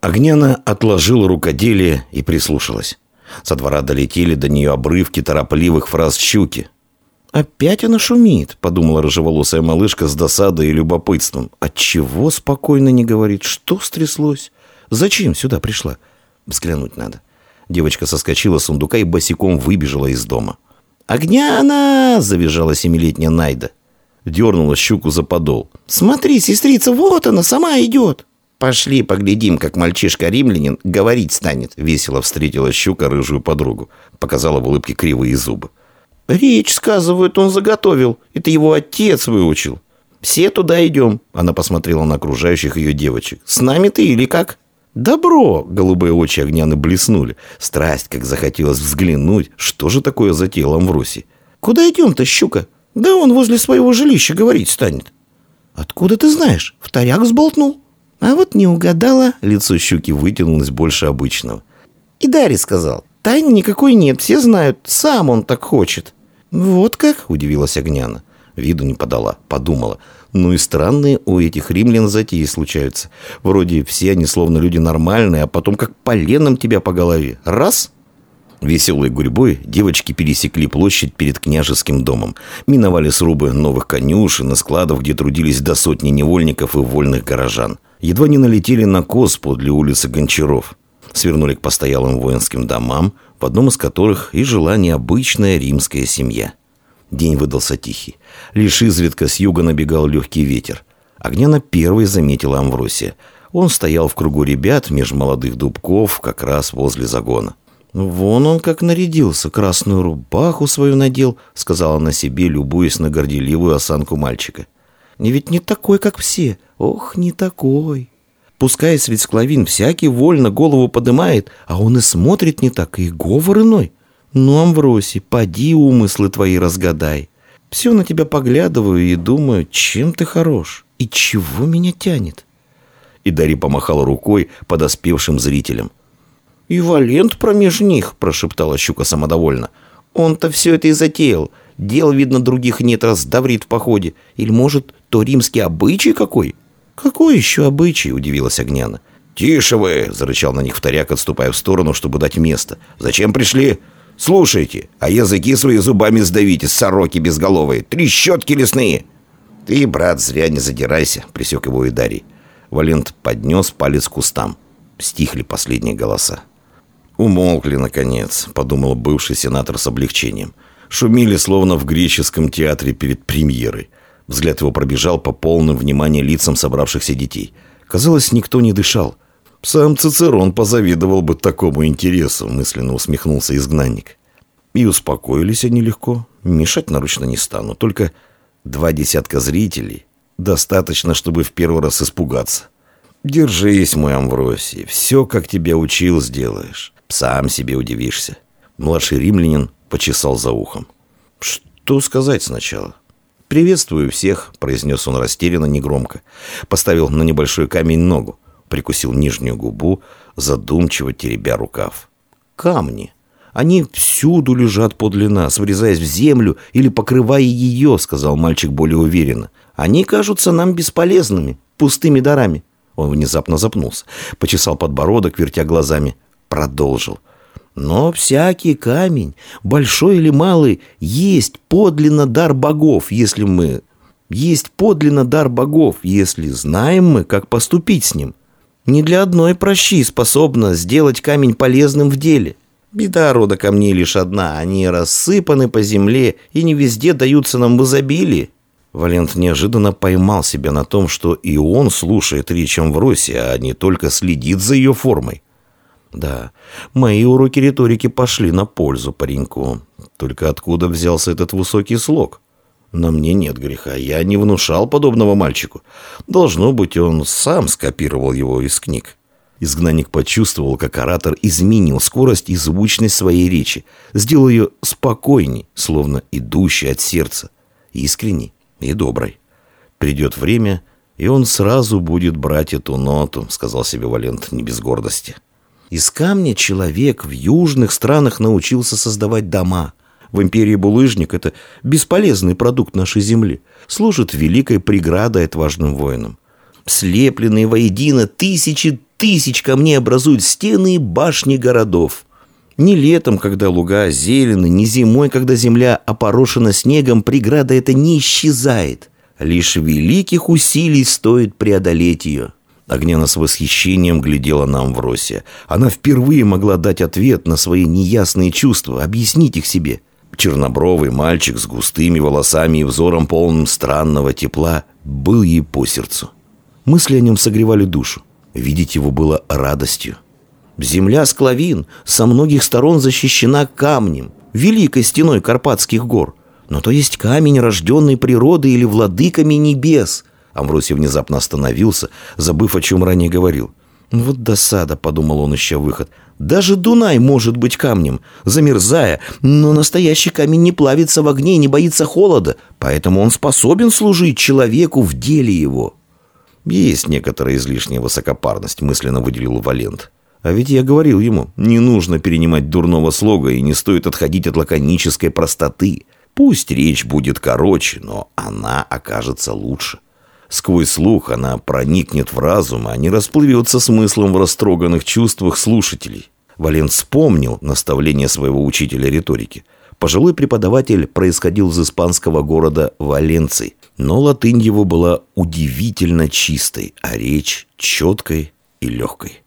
Огняна отложила рукоделие и прислушалась. Со двора долетели до нее обрывки торопливых фраз щуки. «Опять она шумит», — подумала рыжеволосая малышка с досадой и любопытством. «Отчего спокойно не говорит? Что стряслось? Зачем сюда пришла? Взглянуть надо». Девочка соскочила с сундука и босиком выбежала из дома. «Огняна!» — завизжала семилетняя Найда. Дернула щуку за подол. «Смотри, сестрица, вот она, сама идет!» «Пошли поглядим, как мальчишка-римлянин говорить станет», — весело встретила щука рыжую подругу. Показала в улыбке кривые зубы. «Речь, сказывают, он заготовил. Это его отец выучил. Все туда идем», — она посмотрела на окружающих ее девочек. «С нами ты или как?» «Добро!» — голубые очи Огняны блеснули. Страсть, как захотелось взглянуть, что же такое затеял Амвросий. «Куда идем-то, щука? Да он возле своего жилища говорить станет». «Откуда ты знаешь? Вторяк сболтнул». А вот не угадала, лицо щуки вытянулось больше обычного. И Дарья сказал, тайны никакой нет, все знают, сам он так хочет. Вот как, удивилась Огняна. Виду не подала, подумала. Ну и странные у этих римлян затеи случаются. Вроде все они словно люди нормальные, а потом как поленом тебя по голове. Раз Веселой гурьбой девочки пересекли площадь перед княжеским домом, миновали срубы новых конюшен и складов, где трудились до сотни невольников и вольных горожан. Едва не налетели на коз подле улицы Гончаров. Свернули к постоялым воинским домам, в одном из которых и жила необычная римская семья. День выдался тихий. Лишь изредка с юга набегал легкий ветер. Огняна первой заметила Амвросия. Он стоял в кругу ребят меж молодых дубков, как раз возле загона. «Вон он как нарядился, красную рубаху свою надел», — сказала она себе, любуясь на горделивую осанку мальчика. «Не ведь не такой, как все. Ох, не такой». Пускай средь всякий вольно голову подымает, а он и смотрит не так, и говор иной. Ну, Амвросий, поди умыслы твои разгадай. Все на тебя поглядываю и думаю, чем ты хорош и чего меня тянет. И Дари помахала рукой подоспевшим зрителям. «И Валент промеж них», – прошептала щука самодовольно. «Он-то все это и затеял. Дел, видно, других нет, раз в походе. Или, может, то римский обычай какой?» «Какой еще обычай?» – удивилась Огняна. «Тише вы!» – зарычал на них вторяк, отступая в сторону, чтобы дать место. «Зачем пришли? Слушайте, а языки свои зубами сдавите, сороки безголовые, трещотки лесные!» «Ты, брат, зря не задирайся», – присек его и Дарий. Валент поднес палец к кустам. Стихли последние голоса. «Умолкли, наконец», — подумал бывший сенатор с облегчением. Шумели, словно в греческом театре перед премьерой. Взгляд его пробежал по полным внимания лицам собравшихся детей. Казалось, никто не дышал. Сам Цицерон позавидовал бы такому интересу, мысленно усмехнулся изгнанник. И успокоились они легко. Мешать наручно не стану. Только два десятка зрителей. Достаточно, чтобы в первый раз испугаться. Держись, мой Амвросий. Все, как тебя учил, сделаешь. Сам себе удивишься. Младший римлянин почесал за ухом. Что сказать сначала? «Приветствую всех», — произнес он растерянно, негромко. Поставил на небольшой камень ногу, прикусил нижнюю губу, задумчиво теребя рукав. «Камни. Они всюду лежат подле нас, врезаясь в землю или покрывая ее», — сказал мальчик более уверенно. «Они кажутся нам бесполезными, пустыми дарами». Он внезапно запнулся, почесал подбородок, вертя глазами продолжил. Но всякий камень, большой или малый, есть подлинно дар богов, если мы... Есть подлинно дар богов, если знаем мы, как поступить с ним. Не для одной прощи способна сделать камень полезным в деле. Беда рода камней лишь одна. Они рассыпаны по земле и не везде даются нам в изобилии. Валент неожиданно поймал себя на том, что и он слушает речь Амвросия, а не только следит за ее формой. Да, мои уроки риторики пошли на пользу пареньку. Только откуда взялся этот высокий слог? На мне нет греха, я не внушал подобного мальчику. Должно быть, он сам скопировал его из книг. Изгнанник почувствовал, как оратор изменил скорость и звучность своей речи, сделал ее спокойней, словно идущей от сердца, искренней и доброй. Придет время, и он сразу будет брать эту ноту, сказал себе Валент не без гордости. Из камня человек в южных странах научился создавать дома. В империи булыжник – это бесполезный продукт нашей земли. Служит великой преградой отважным воинам. Слепленные воедино тысячи тысяч камней образуют стены и башни городов. Ни летом, когда луга зелены, ни зимой, когда земля опорошена снегом, преграда эта не исчезает. Лишь великих усилий стоит преодолеть ее. Огняна с восхищением глядела нам в росе. Она впервые могла дать ответ на свои неясные чувства, объяснить их себе. Чернобровый мальчик с густыми волосами и взором полным странного тепла был ей по сердцу. Мысли о нем согревали душу. Видеть его было радостью. Земля Склавин со многих сторон защищена камнем, великой стеной Карпатских гор. Но то есть камень, рожденный природой или владыками небес. Амвросий внезапно остановился, забыв, о чем ранее говорил. «Вот досада», — подумал он, ища выход. «Даже Дунай может быть камнем, замерзая, но настоящий камень не плавится в огне и не боится холода, поэтому он способен служить человеку в деле его». «Есть некоторая излишняя высокопарность», — мысленно выделил Валент. А ведь я говорил ему, не нужно перенимать дурного слога и не стоит отходить от лаконической простоты. Пусть речь будет короче, но она окажется лучше. Сквозь слух она проникнет в разум, а не расплывется смыслом в растроганных чувствах слушателей. Вален вспомнил наставление своего учителя риторики. Пожилой преподаватель происходил из испанского города Валенций, но латынь его была удивительно чистой, а речь четкой и легкой.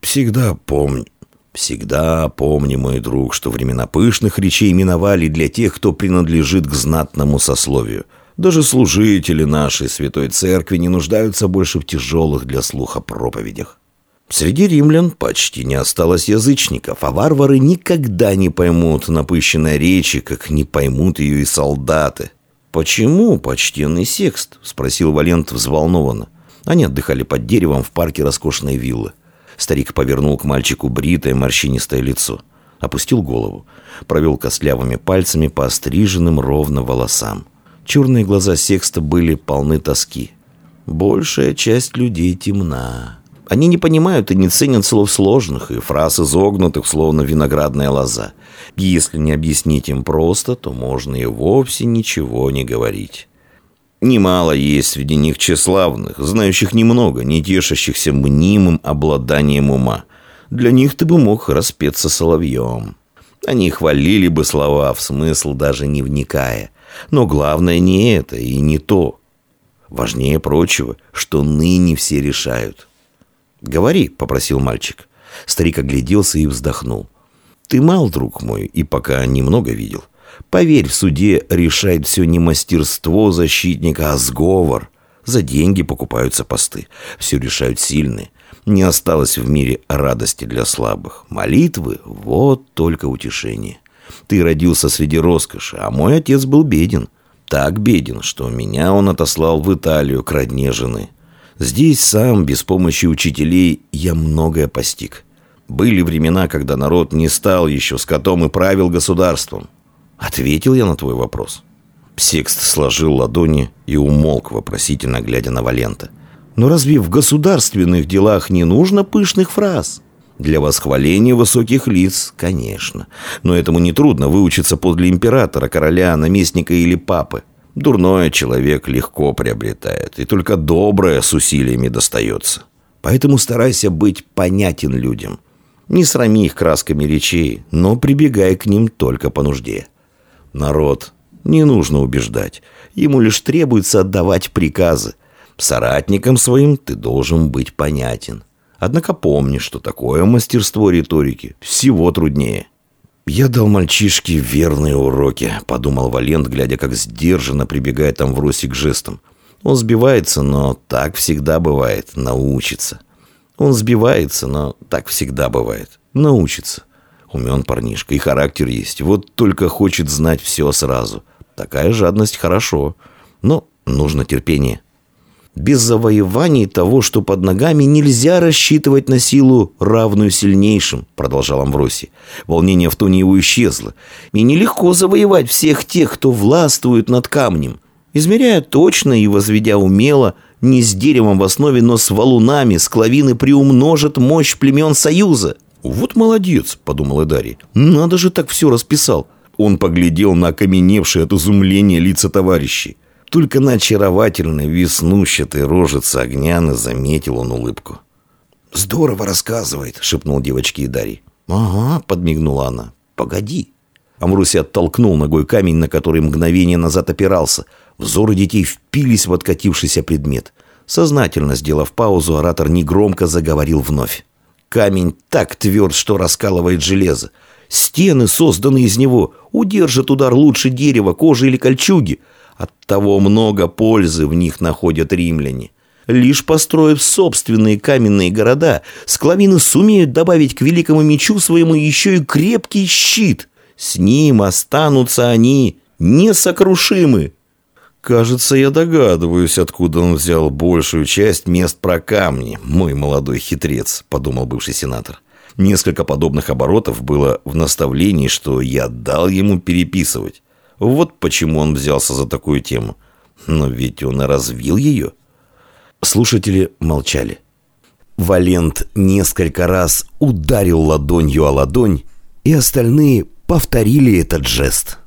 Всегда помни, всегда помни, мой друг, что времена пышных речей миновали для тех, кто принадлежит к знатному сословию. Даже служители нашей святой церкви не нуждаются больше в тяжелых для слуха проповедях. Среди римлян почти не осталось язычников, а варвары никогда не поймут напыщенной речи, как не поймут ее и солдаты. «Почему, почтенный секст?» – спросил Валент взволнованно. Они отдыхали под деревом в парке роскошной виллы. Старик повернул к мальчику бритое морщинистое лицо. Опустил голову. Провел костлявыми пальцами по остриженным ровно волосам. Черные глаза Секста были полны тоски. Большая часть людей темна. Они не понимают и не ценят слов сложных и фраз изогнутых, словно виноградная лоза. Если не объяснить им просто, то можно и вовсе ничего не говорить. Немало есть среди них тщеславных, знающих немного, не тешащихся мнимым обладанием ума. Для них ты бы мог распеться соловьем. Они хвалили бы слова, в смысл даже не вникая. Но главное не это и не то. Важнее прочего, что ныне все решают. «Говори», — попросил мальчик. Старик огляделся и вздохнул. «Ты мал, друг мой, и пока немного видел. Поверь, в суде решает все не мастерство защитника, а сговор. За деньги покупаются посты. Все решают сильные. Не осталось в мире радости для слабых. Молитвы — вот только утешение. Ты родился среди роскоши, а мой отец был беден. Так беден, что меня он отослал в Италию к родне жены. Здесь сам, без помощи учителей, я многое постиг. Были времена, когда народ не стал еще скотом и правил государством. Ответил я на твой вопрос. Секст сложил ладони и умолк, вопросительно глядя на Валента. Но разве в государственных делах не нужно пышных фраз? Для восхваления высоких лиц, конечно. Но этому нетрудно выучиться подле императора, короля, наместника или папы. Дурное человек легко приобретает, и только доброе с усилиями достается. Поэтому старайся быть понятен людям. Не срами их красками речей, но прибегай к ним только по нужде. Народ не нужно убеждать. Ему лишь требуется отдавать приказы. Соратникам своим ты должен быть понятен. Однако помни, что такое мастерство риторики всего труднее. «Я дал мальчишке верные уроки», — подумал Валент, глядя, как сдержанно прибегает Амвросий к жестам. Он сбивается, но так всегда бывает. Научится. Он сбивается, но так всегда бывает. Научится. Умен парнишка, и характер есть. Вот только хочет знать все сразу. Такая жадность хорошо, но нужно терпение. Без завоеваний того, что под ногами, нельзя рассчитывать на силу, равную сильнейшим, продолжал Амвросий. Волнение в тоне его исчезло. И нелегко завоевать всех тех, кто властвует над камнем. Измеряя точно и возведя умело, не с деревом в основе, но с валунами, склавины приумножат мощь племен Союза. «Вот молодец», — подумал Эдари. «Надо же так все расписал». Он поглядел на окаменевшие от изумления лица товарищей. Только на очаровательной веснущатой рожице Огняны заметил он улыбку. «Здорово рассказывает», — шепнул девочке и Дарье. «Ага», — подмигнула она. «Погоди». Амруси оттолкнул ногой камень, на который мгновение назад опирался. Взоры детей впились в откатившийся предмет. Сознательно сделав паузу, оратор негромко заговорил вновь. Камень так тверд, что раскалывает железо. Стены, созданные из него, удержат удар лучше дерева, кожи или кольчуги. Оттого много пользы в них находят римляне. Лишь построив собственные каменные города, склавины сумеют добавить к великому мечу своему еще и крепкий щит. С ним останутся они несокрушимы. «Кажется, я догадываюсь, откуда он взял большую часть мест про камни, мой молодой хитрец», — подумал бывший сенатор. Несколько подобных оборотов было в наставлении, что я дал ему переписывать. Вот почему он взялся за такую тему. Но ведь он и развил ее. Слушатели молчали. Валент несколько раз ударил ладонью о ладонь, и остальные повторили этот жест.